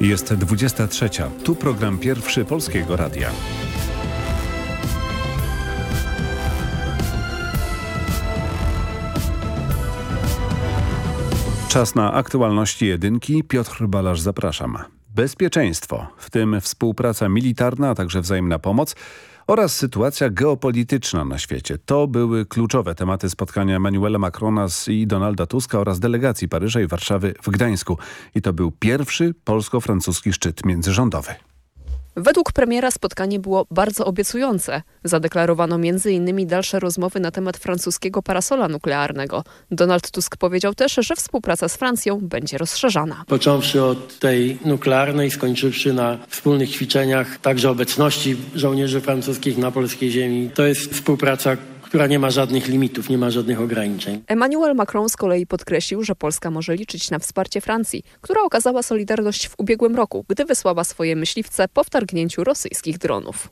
Jest 23. Tu program pierwszy Polskiego Radia. Czas na aktualności jedynki. Piotr Balasz, zapraszam. Bezpieczeństwo, w tym współpraca militarna, a także wzajemna pomoc oraz sytuacja geopolityczna na świecie. To były kluczowe tematy spotkania Emmanuela Macrona i Donalda Tuska oraz delegacji Paryża i Warszawy w Gdańsku. I to był pierwszy polsko-francuski szczyt międzyrządowy. Według premiera spotkanie było bardzo obiecujące. Zadeklarowano m.in. dalsze rozmowy na temat francuskiego parasola nuklearnego. Donald Tusk powiedział też, że współpraca z Francją będzie rozszerzana. Począwszy od tej nuklearnej, skończywszy na wspólnych ćwiczeniach, także obecności żołnierzy francuskich na polskiej ziemi. To jest współpraca, która nie ma żadnych limitów, nie ma żadnych ograniczeń. Emmanuel Macron z kolei podkreślił, że Polska może liczyć na wsparcie Francji, która okazała solidarność w ubiegłym roku, gdy wysłała swoje myśliwce po wtargnięciu rosyjskich dronów.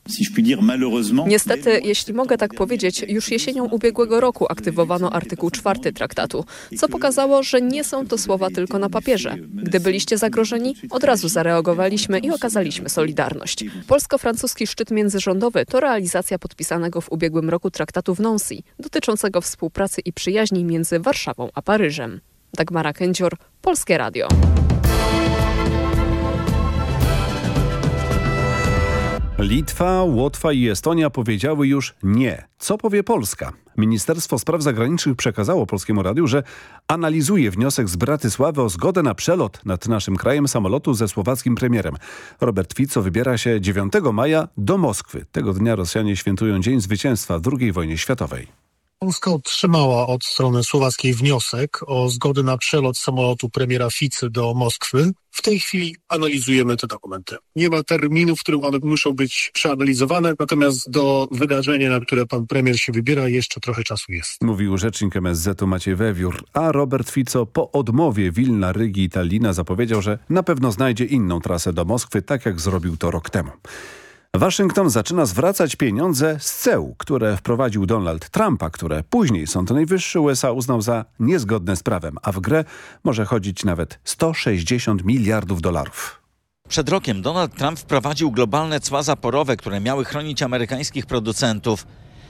Niestety, jeśli mogę tak powiedzieć, już jesienią ubiegłego roku aktywowano artykuł 4 traktatu, co pokazało, że nie są to słowa tylko na papierze. Gdy byliście zagrożeni, od razu zareagowaliśmy i okazaliśmy solidarność. Polsko-francuski szczyt międzyrządowy to realizacja podpisanego w ubiegłym roku traktatu w Nancy dotyczącego współpracy i przyjaźni między Warszawą a Paryżem. Dagmara Kędzior, Polskie Radio. Litwa, Łotwa i Estonia powiedziały już nie. Co powie Polska? Ministerstwo Spraw Zagranicznych przekazało Polskiemu Radiu, że analizuje wniosek z Bratysławy o zgodę na przelot nad naszym krajem samolotu ze słowackim premierem. Robert Fico wybiera się 9 maja do Moskwy. Tego dnia Rosjanie świętują Dzień Zwycięstwa w II wojnie światowej. Polska otrzymała od strony słowackiej wniosek o zgodę na przelot samolotu premiera Ficy do Moskwy. W tej chwili analizujemy te dokumenty. Nie ma terminu, w którym one muszą być przeanalizowane, natomiast do wydarzenia, na które pan premier się wybiera, jeszcze trochę czasu jest. Mówił rzecznik MSZ-u Maciej Wewiór, a Robert Fico po odmowie Wilna, Rygi i Tallina zapowiedział, że na pewno znajdzie inną trasę do Moskwy, tak jak zrobił to rok temu. Waszyngton zaczyna zwracać pieniądze z ceł, które wprowadził Donald Trumpa, które później Sąd Najwyższy USA uznał za niezgodne z prawem, a w grę może chodzić nawet 160 miliardów dolarów. Przed rokiem Donald Trump wprowadził globalne cła zaporowe, które miały chronić amerykańskich producentów.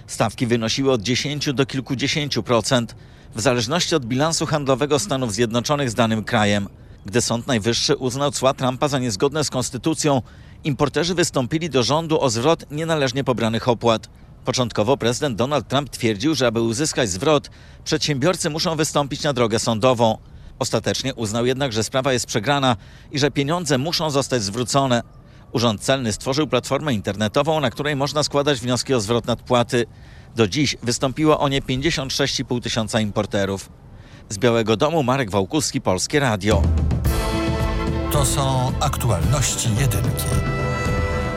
Stawki wynosiły od 10 do kilkudziesięciu procent, w zależności od bilansu handlowego Stanów Zjednoczonych z danym krajem. Gdy Sąd Najwyższy uznał cła Trumpa za niezgodne z konstytucją, importerzy wystąpili do rządu o zwrot nienależnie pobranych opłat. Początkowo prezydent Donald Trump twierdził, że aby uzyskać zwrot, przedsiębiorcy muszą wystąpić na drogę sądową. Ostatecznie uznał jednak, że sprawa jest przegrana i że pieniądze muszą zostać zwrócone. Urząd Celny stworzył platformę internetową, na której można składać wnioski o zwrot nadpłaty. Do dziś wystąpiło o nie 56,5 tysiąca importerów. Z Białego Domu Marek Wałkuski, Polskie Radio. To są aktualności jedynki.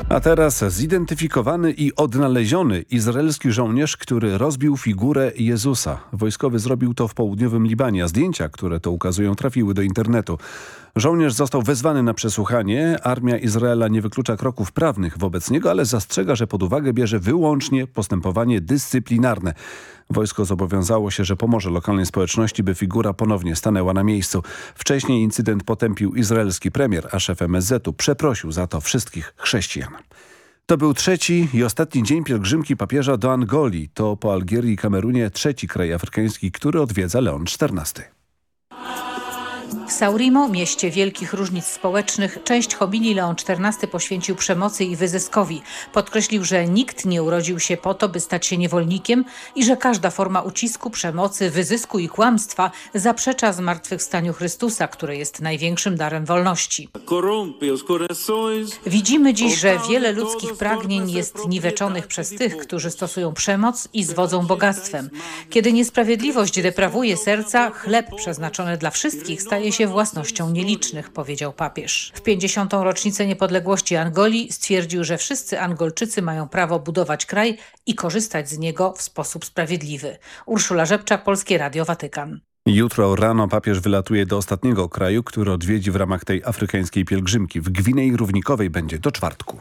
A teraz zidentyfikowany i odnaleziony izraelski żołnierz, który rozbił figurę Jezusa. Wojskowy zrobił to w południowym Libanie, a zdjęcia, które to ukazują, trafiły do internetu. Żołnierz został wezwany na przesłuchanie. Armia Izraela nie wyklucza kroków prawnych wobec niego, ale zastrzega, że pod uwagę bierze wyłącznie postępowanie dyscyplinarne. Wojsko zobowiązało się, że pomoże lokalnej społeczności, by figura ponownie stanęła na miejscu. Wcześniej incydent potępił izraelski premier, a szef MSZ-u przeprosił za to wszystkich chrześcijan. To był trzeci i ostatni dzień pielgrzymki papieża do Angolii. To po Algierii i Kamerunie trzeci kraj afrykański, który odwiedza Leon XIV. W Saurimo, mieście wielkich różnic społecznych, część homilii Leon XIV poświęcił przemocy i wyzyskowi. Podkreślił, że nikt nie urodził się po to, by stać się niewolnikiem i że każda forma ucisku, przemocy, wyzysku i kłamstwa zaprzecza zmartwychwstaniu Chrystusa, który jest największym darem wolności. Widzimy dziś, że wiele ludzkich pragnień jest niweczonych przez tych, którzy stosują przemoc i zwodzą bogactwem. Kiedy niesprawiedliwość deprawuje serca, chleb przeznaczony dla wszystkich staje się własnością nielicznych, powiedział papież. W 50. rocznicę niepodległości Angolii stwierdził, że wszyscy Angolczycy mają prawo budować kraj i korzystać z niego w sposób sprawiedliwy. Urszula Rzepczak, Polskie Radio Watykan. Jutro rano papież wylatuje do ostatniego kraju, który odwiedzi w ramach tej afrykańskiej pielgrzymki. W Gwinei Równikowej będzie do czwartku.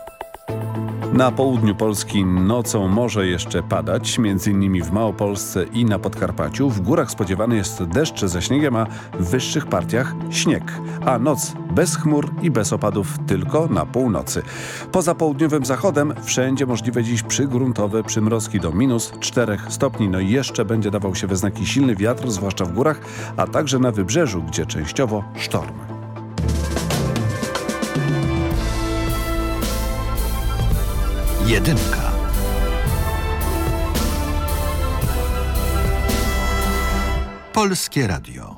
Na południu Polski nocą może jeszcze padać, m.in. w Małopolsce i na Podkarpaciu. W górach spodziewany jest deszcz ze śniegiem, a w wyższych partiach śnieg. A noc bez chmur i bez opadów tylko na północy. Poza południowym zachodem wszędzie możliwe dziś przygruntowe przymrozki do minus 4 stopni. No i jeszcze będzie dawał się we znaki silny wiatr, zwłaszcza w górach, a także na wybrzeżu, gdzie częściowo sztorm. Jedynka. Polskie Radio.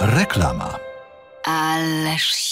Reklama. Ależ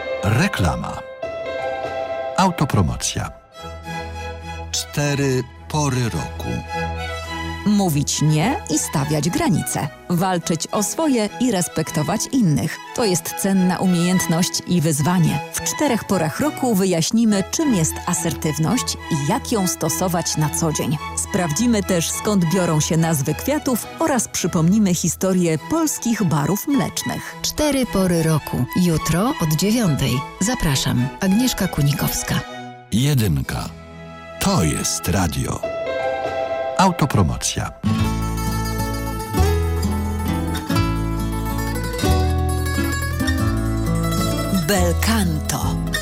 Reklama. Autopromocja. Cztery pory roku. Mówić nie i stawiać granice. Walczyć o swoje i respektować innych. To jest cenna umiejętność i wyzwanie. W czterech porach roku wyjaśnimy, czym jest asertywność i jak ją stosować na co dzień. Sprawdzimy też, skąd biorą się nazwy kwiatów oraz przypomnimy historię polskich barów mlecznych. Cztery pory roku. Jutro od dziewiątej. Zapraszam. Agnieszka Kunikowska. Jedynka. To jest radio. Autopromocja. Belcanto.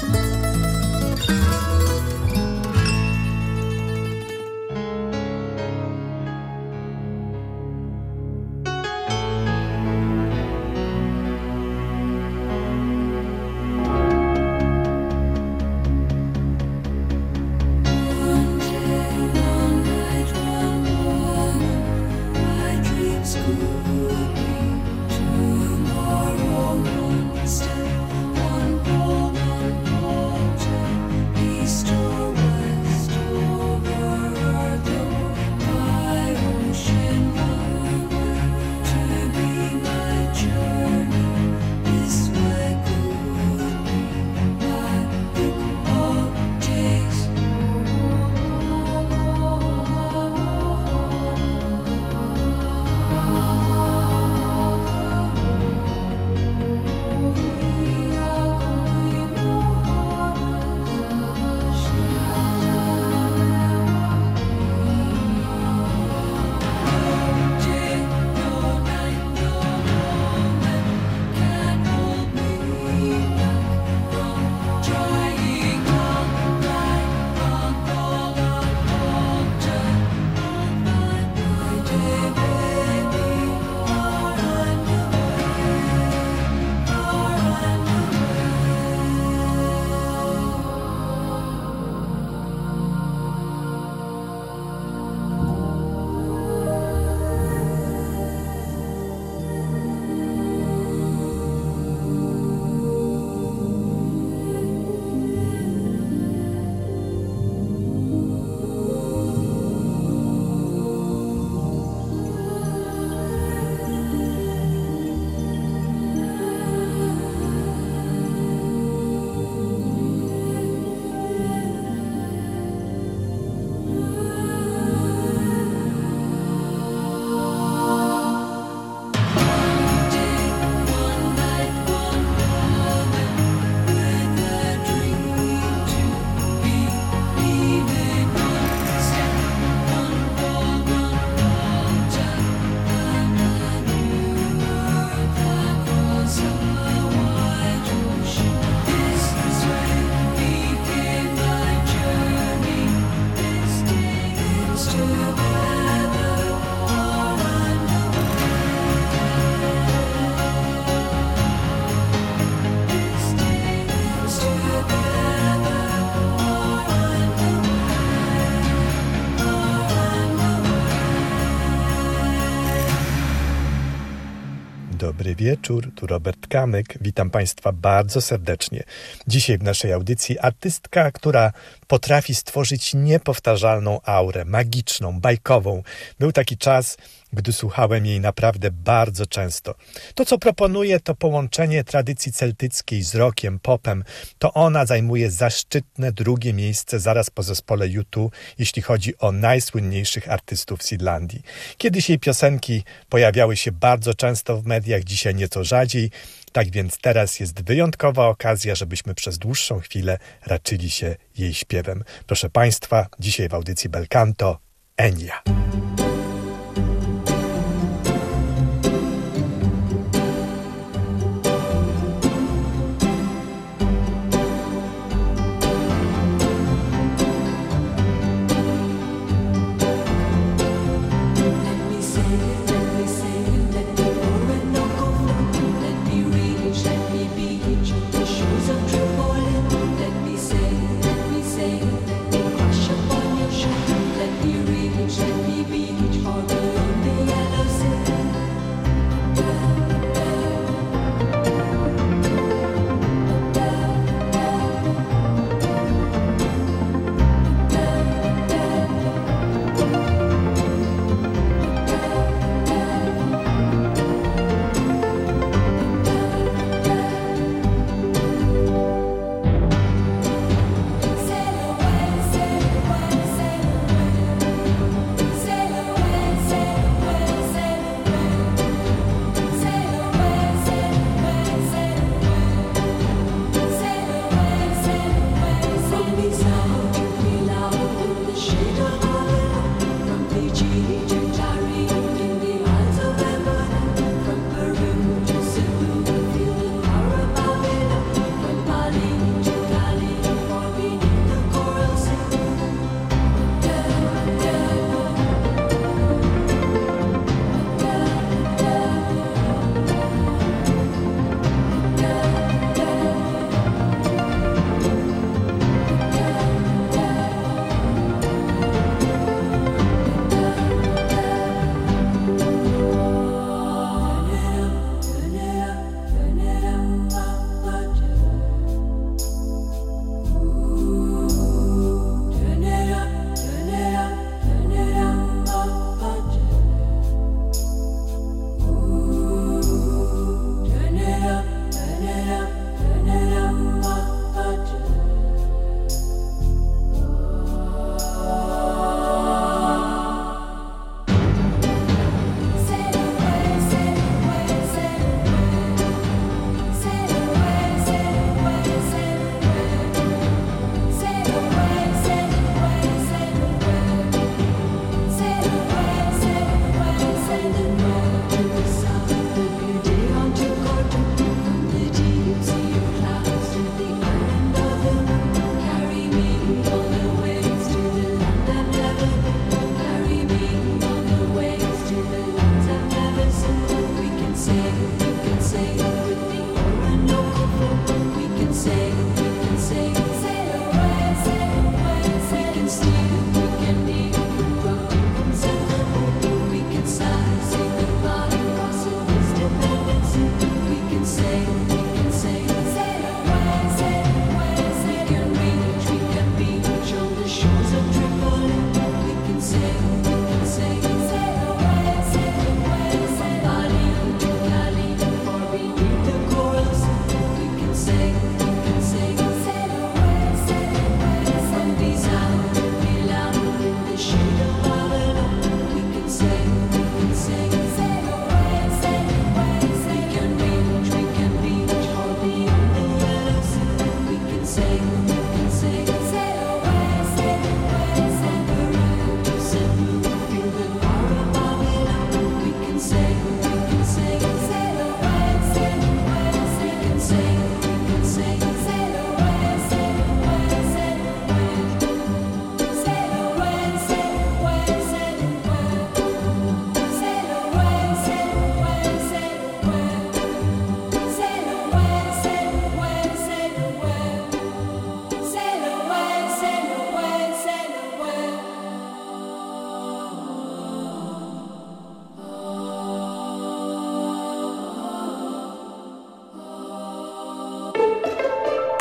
Wieczór, tu Robert Kamyk. Witam Państwa bardzo serdecznie. Dzisiaj w naszej audycji artystka, która potrafi stworzyć niepowtarzalną aurę, magiczną, bajkową. Był taki czas, gdy słuchałem jej naprawdę bardzo często. To, co proponuje, to połączenie tradycji celtyckiej z rockiem, popem. To ona zajmuje zaszczytne drugie miejsce zaraz po zespole U2, jeśli chodzi o najsłynniejszych artystów z Irlandii. Kiedyś jej piosenki pojawiały się bardzo często w mediach, dzisiaj nieco rzadziej. Tak więc teraz jest wyjątkowa okazja, żebyśmy przez dłuższą chwilę raczyli się jej śpiewem. Proszę Państwa, dzisiaj w audycji Belcanto Enia.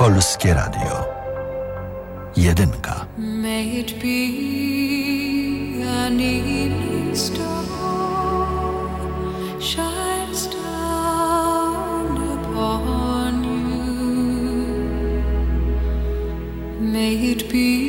Polskie Radio. Jedynka. May it be an evening star shines down upon you. May it be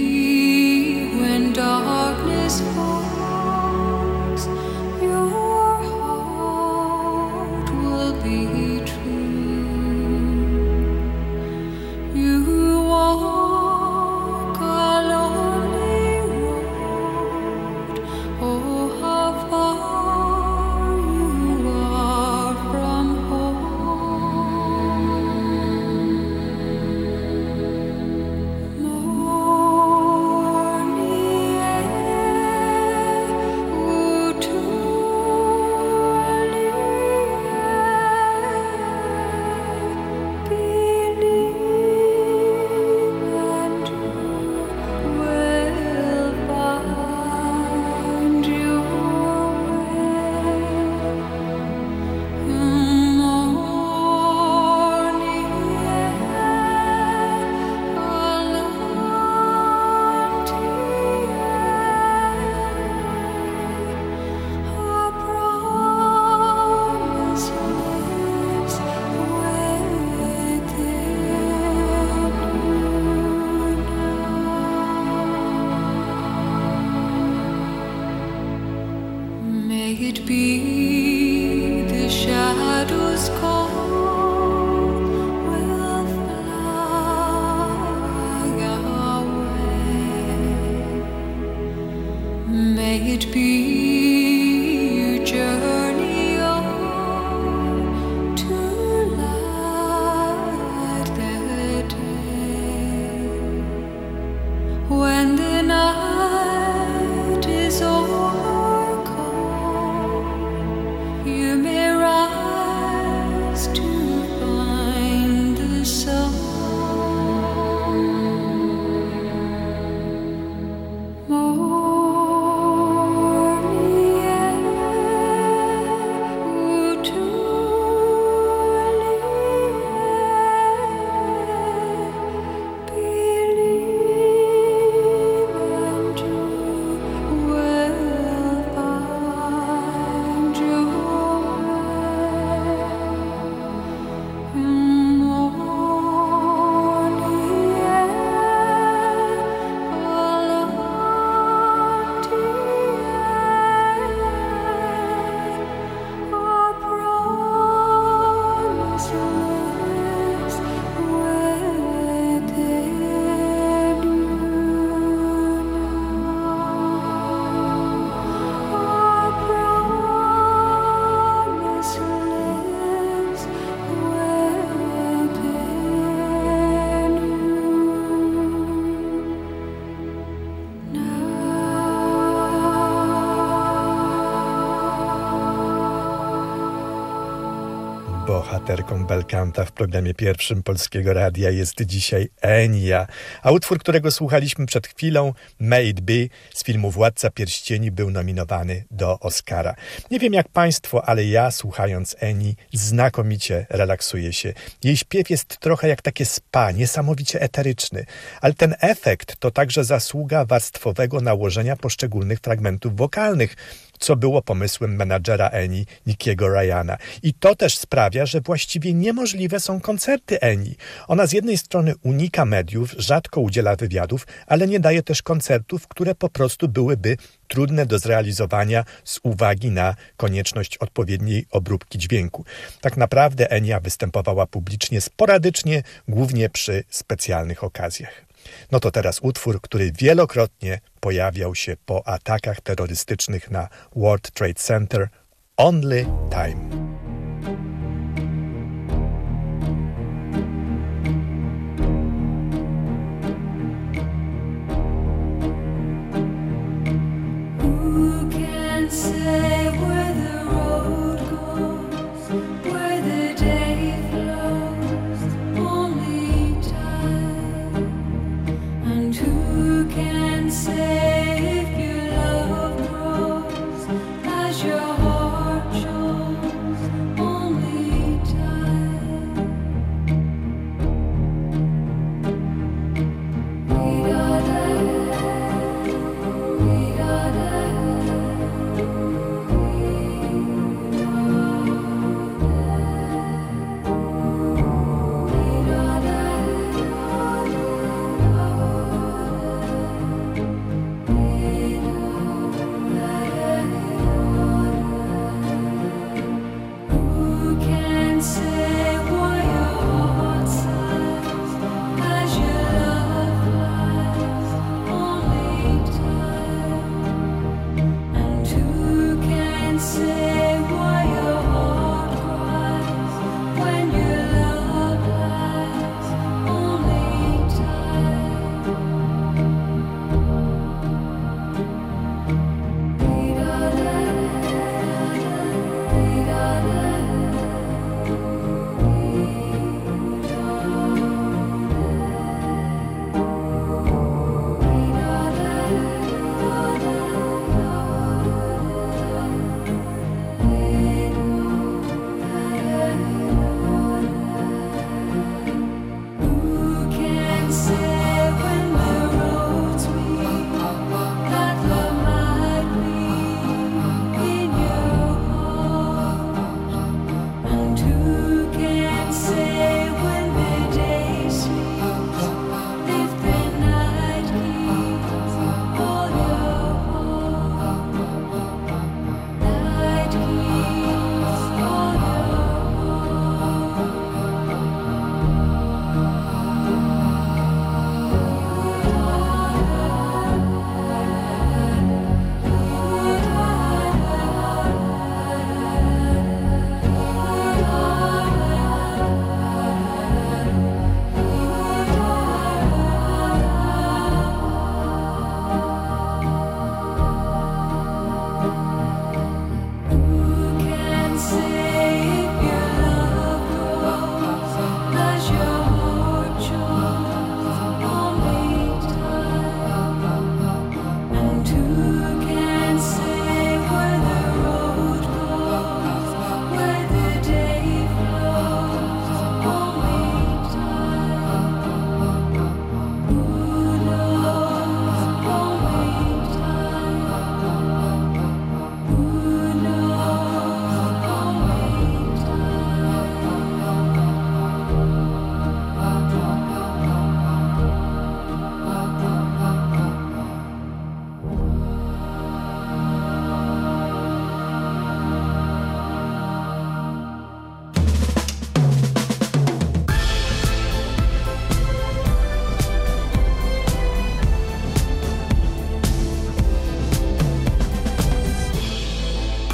Bohaterką Belkanta w programie pierwszym Polskiego Radia jest dzisiaj Enia, a utwór, którego słuchaliśmy przed chwilą, It Be z filmu Władca Pierścieni był nominowany do Oscara. Nie wiem jak Państwo, ale ja słuchając Eni znakomicie relaksuję się. Jej śpiew jest trochę jak takie spa, niesamowicie eteryczny, ale ten efekt to także zasługa warstwowego nałożenia poszczególnych fragmentów wokalnych, co było pomysłem menadżera Eni, Nickiego Ryana. I to też sprawia, że właściwie niemożliwe są koncerty Eni. Ona z jednej strony unika mediów, rzadko udziela wywiadów, ale nie daje też koncertów, które po prostu byłyby trudne do zrealizowania z uwagi na konieczność odpowiedniej obróbki dźwięku. Tak naprawdę Enia występowała publicznie sporadycznie, głównie przy specjalnych okazjach. No to teraz utwór, który wielokrotnie pojawiał się po atakach terrorystycznych na World Trade Center Only Time. Say say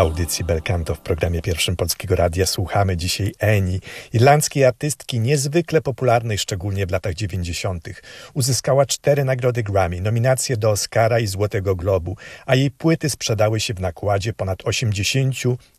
Audycji Belcanto w programie pierwszym Polskiego Radia słuchamy dzisiaj Eni, irlandzkiej artystki niezwykle popularnej, szczególnie w latach 90. Uzyskała cztery nagrody Grammy, nominacje do Oscara i Złotego Globu, a jej płyty sprzedały się w nakładzie ponad 80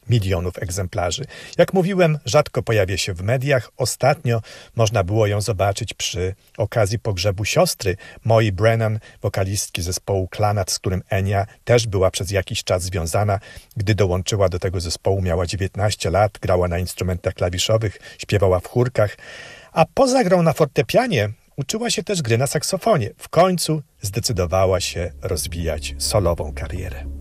milionów egzemplarzy. Jak mówiłem, rzadko pojawia się w mediach. Ostatnio można było ją zobaczyć przy okazji pogrzebu siostry Moi Brennan, wokalistki zespołu Klanat, z którym Enia też była przez jakiś czas związana. Gdy dołączyła do tego zespołu, miała 19 lat, grała na instrumentach klawiszowych, śpiewała w chórkach, a poza grą na fortepianie uczyła się też gry na saksofonie. W końcu zdecydowała się rozwijać solową karierę.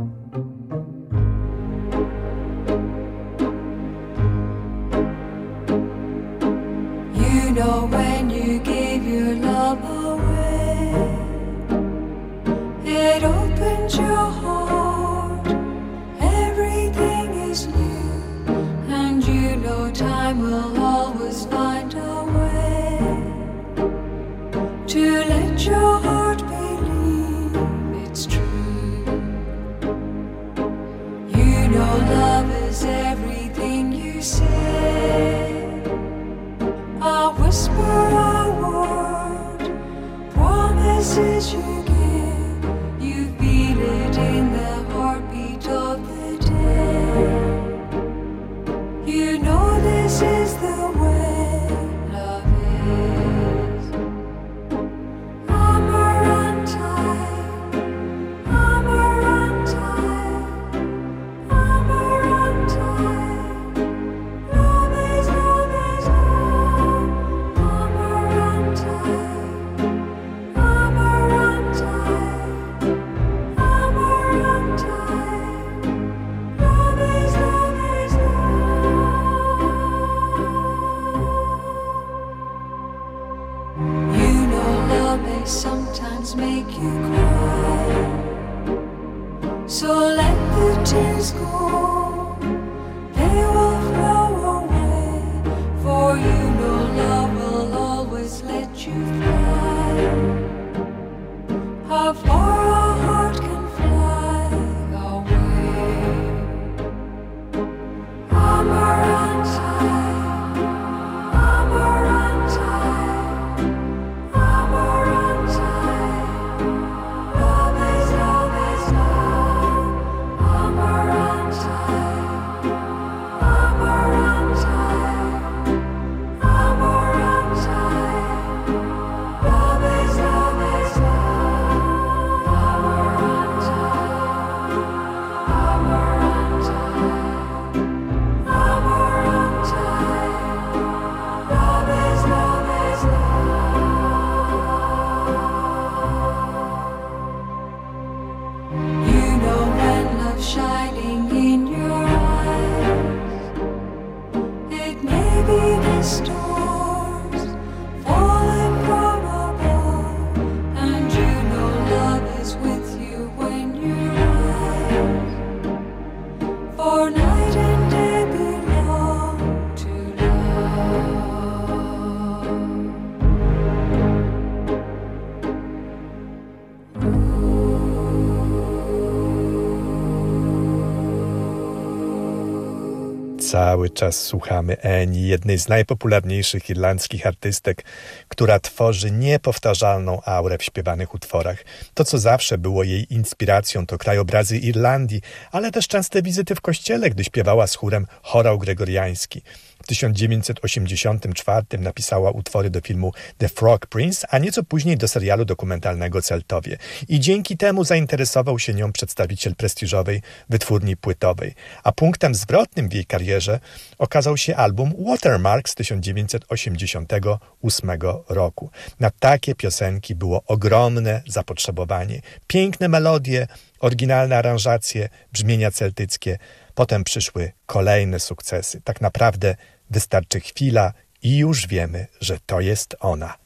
Cały czas słuchamy Eni, jednej z najpopularniejszych irlandzkich artystek, która tworzy niepowtarzalną aurę w śpiewanych utworach. To, co zawsze było jej inspiracją, to krajobrazy Irlandii, ale też częste wizyty w kościele, gdy śpiewała z chórem chorał gregoriański. W 1984 napisała utwory do filmu The Frog Prince, a nieco później do serialu dokumentalnego Celtowie. I dzięki temu zainteresował się nią przedstawiciel prestiżowej wytwórni płytowej. A punktem zwrotnym w jej karierze okazał się album Watermark z 1988 roku. Na takie piosenki było ogromne zapotrzebowanie. Piękne melodie, oryginalne aranżacje, brzmienia celtyckie. Potem przyszły kolejne sukcesy. Tak naprawdę wystarczy chwila i już wiemy, że to jest ona.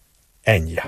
Enia.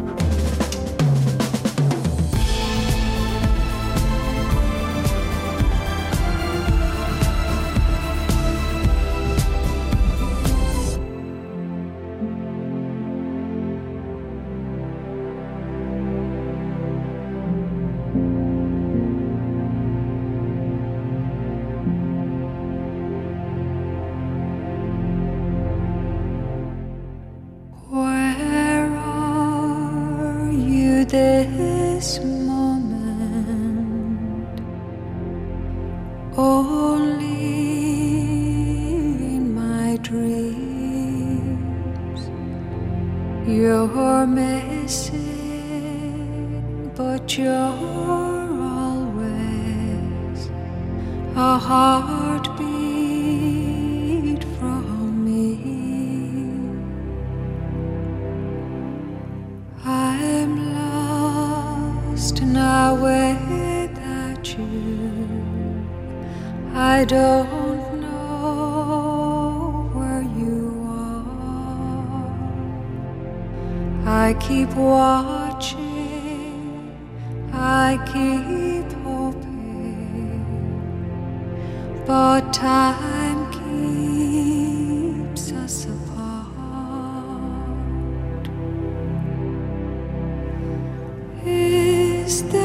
Este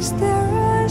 Is there a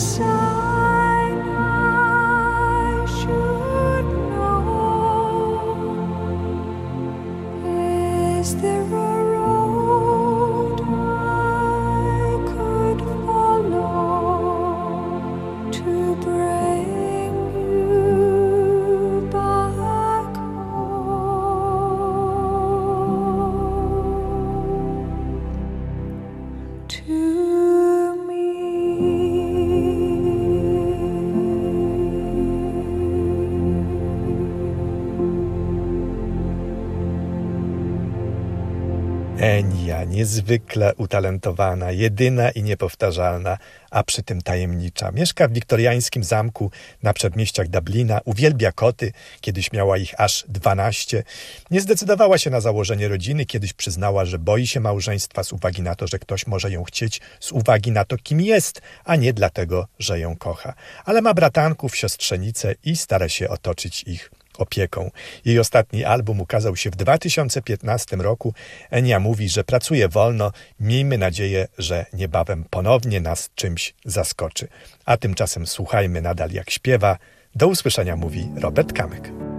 niezwykle utalentowana, jedyna i niepowtarzalna, a przy tym tajemnicza. Mieszka w wiktoriańskim zamku na przedmieściach Dublina, uwielbia koty, kiedyś miała ich aż 12. Nie zdecydowała się na założenie rodziny, kiedyś przyznała, że boi się małżeństwa z uwagi na to, że ktoś może ją chcieć, z uwagi na to, kim jest, a nie dlatego, że ją kocha. Ale ma bratanków, siostrzenice i stara się otoczyć ich opieką. Jej ostatni album ukazał się w 2015 roku. Enia mówi, że pracuje wolno. Miejmy nadzieję, że niebawem ponownie nas czymś zaskoczy. A tymczasem słuchajmy nadal jak śpiewa. Do usłyszenia mówi Robert Kamyk.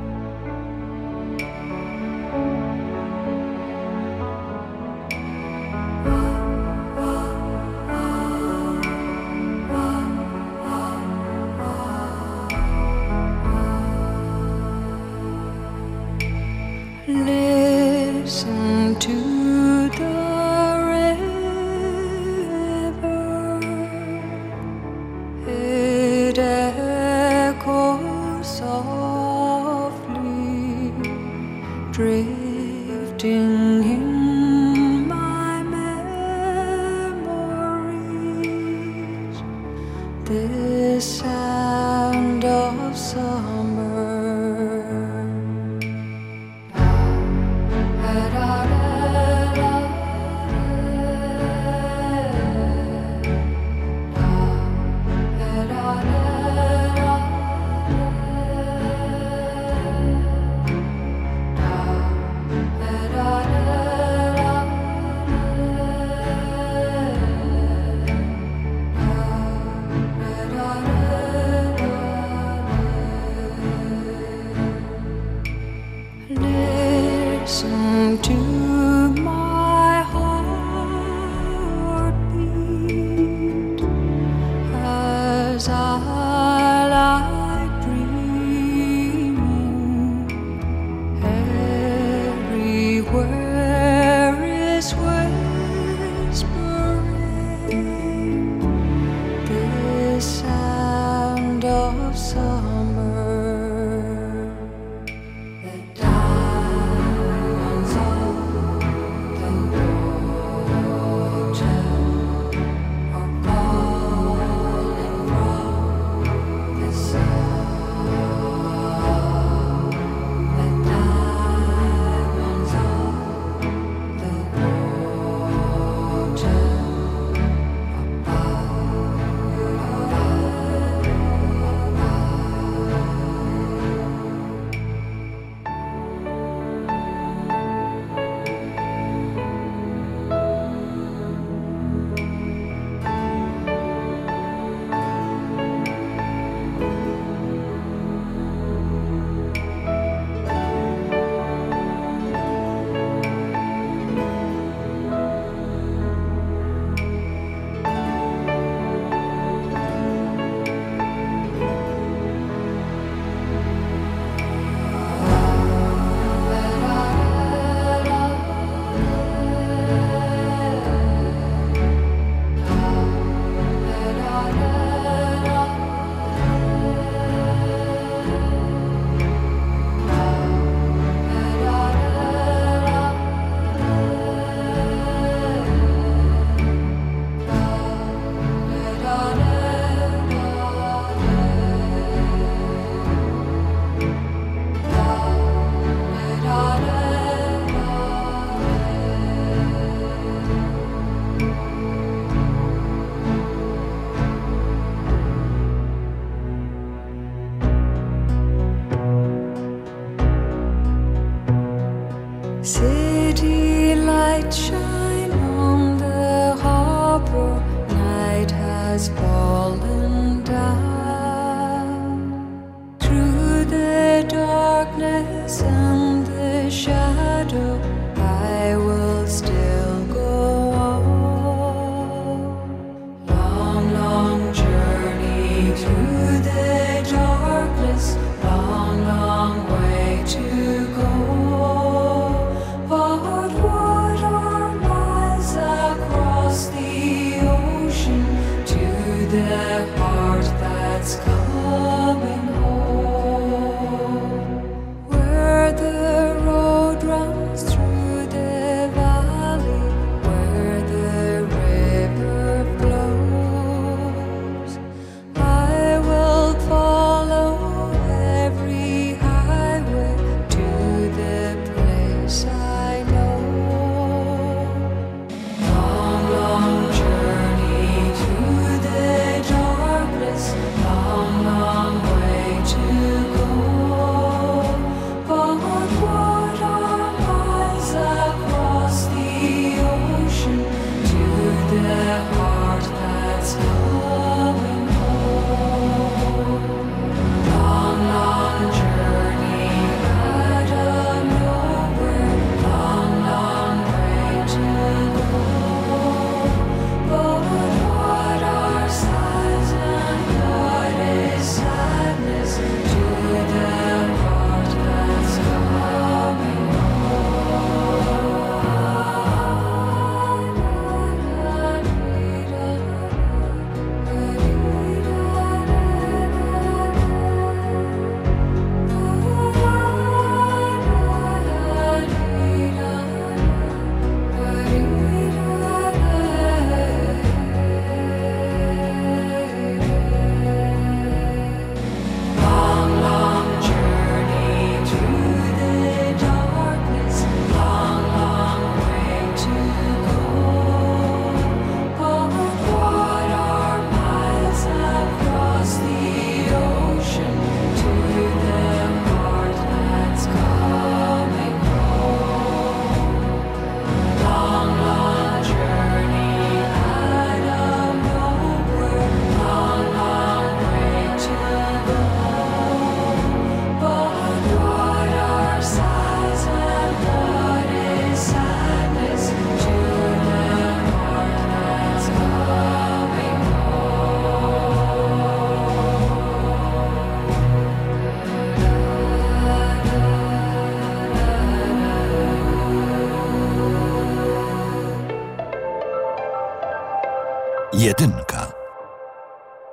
Jedynka.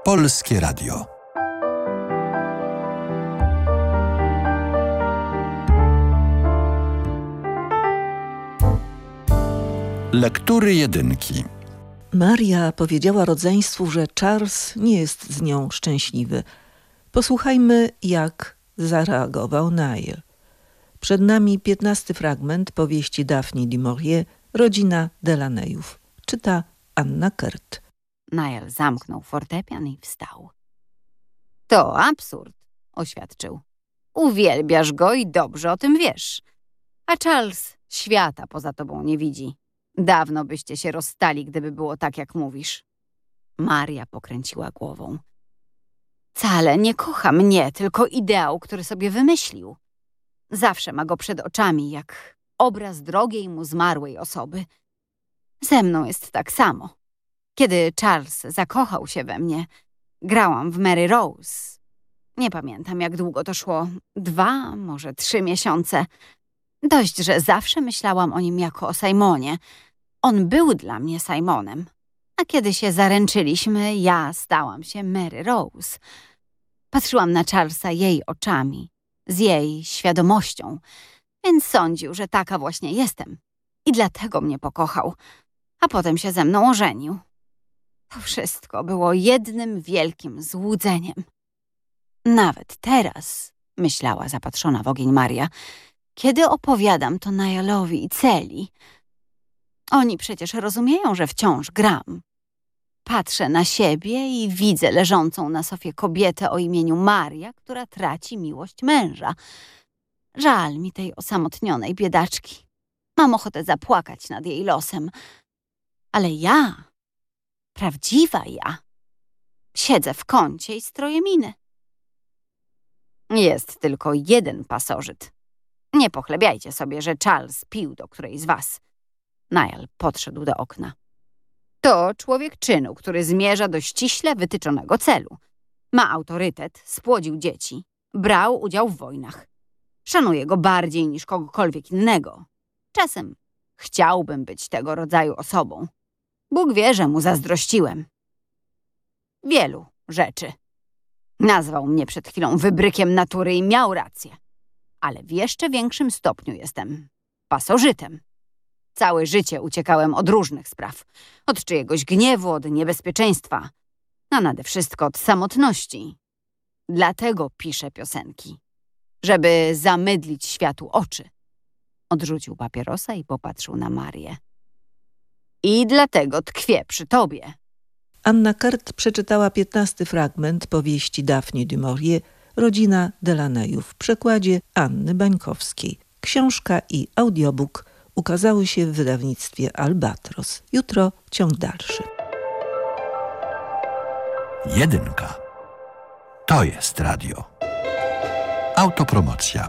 Polskie Radio. Lektury jedynki. Maria powiedziała rodzeństwu, że Charles nie jest z nią szczęśliwy. Posłuchajmy, jak zareagował Niall. Przed nami piętnasty fragment powieści Daphne du Maurier, Rodzina Delaneyów. Czyta Anna Kert. Niall zamknął fortepian i wstał. To absurd, oświadczył. Uwielbiasz go i dobrze o tym wiesz. A Charles świata poza tobą nie widzi. Dawno byście się rozstali, gdyby było tak, jak mówisz. Maria pokręciła głową. Wcale nie kocha mnie, tylko ideał, który sobie wymyślił. Zawsze ma go przed oczami, jak obraz drogiej mu zmarłej osoby. Ze mną jest tak samo. Kiedy Charles zakochał się we mnie, grałam w Mary Rose. Nie pamiętam, jak długo to szło. Dwa, może trzy miesiące. Dość, że zawsze myślałam o nim jako o Simonie. On był dla mnie Simonem. A kiedy się zaręczyliśmy, ja stałam się Mary Rose. Patrzyłam na Charlesa jej oczami, z jej świadomością, więc sądził, że taka właśnie jestem. I dlatego mnie pokochał, a potem się ze mną ożenił. To wszystko było jednym wielkim złudzeniem. Nawet teraz, myślała zapatrzona w ogień Maria, kiedy opowiadam to Najalowi i Celi. Oni przecież rozumieją, że wciąż gram. Patrzę na siebie i widzę leżącą na sofie kobietę o imieniu Maria, która traci miłość męża. Żal mi tej osamotnionej biedaczki. Mam ochotę zapłakać nad jej losem. Ale ja, prawdziwa ja, siedzę w kącie i stroję miny. Jest tylko jeden pasożyt. Nie pochlebiajcie sobie, że Charles pił do której z was. Niall podszedł do okna. To człowiek czynu, który zmierza do ściśle wytyczonego celu. Ma autorytet, spłodził dzieci, brał udział w wojnach. Szanuję go bardziej niż kogokolwiek innego. Czasem chciałbym być tego rodzaju osobą. Bóg wie, że mu zazdrościłem. Wielu rzeczy. Nazwał mnie przed chwilą wybrykiem natury i miał rację. Ale w jeszcze większym stopniu jestem pasożytem. Całe życie uciekałem od różnych spraw. Od czyjegoś gniewu, od niebezpieczeństwa, a nade wszystko od samotności. Dlatego piszę piosenki. Żeby zamydlić światu oczy. Odrzucił papierosa i popatrzył na Marię. I dlatego tkwię przy tobie. Anna Kart przeczytała piętnasty fragment powieści Daphne du Maurier Rodzina Delaneyów w przekładzie Anny Bańkowskiej. Książka i audiobook ukazały się w wydawnictwie Albatros. Jutro ciąg dalszy. Jedynka. To jest radio. Autopromocja.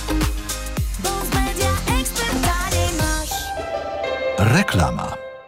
Reklama.